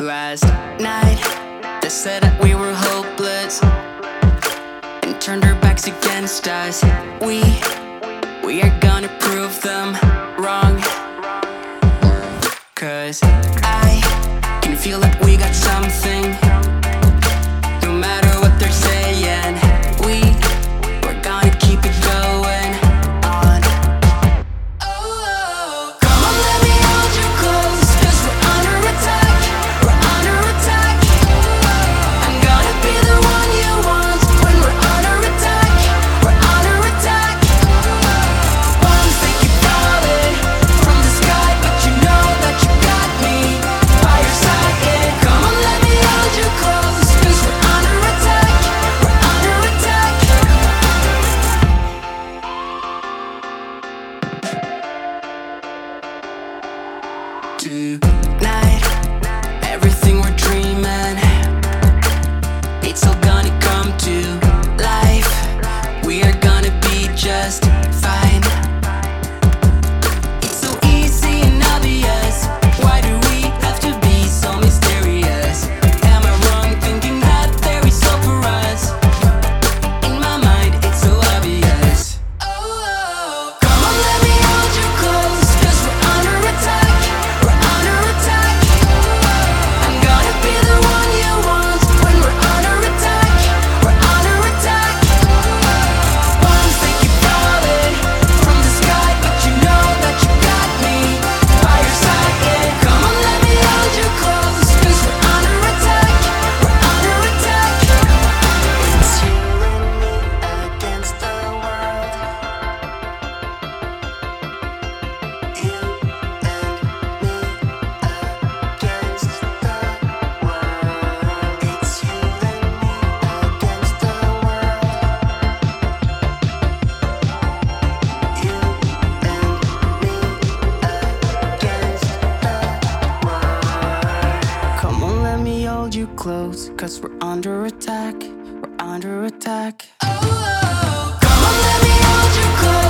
last night. They said that we were hopeless and turned our backs against us. We, we are gonna prove them wrong. Cause I can feel like we got something. You. close, cause we're under attack, we're under attack. Oh, oh, oh. come on, let me hold you close.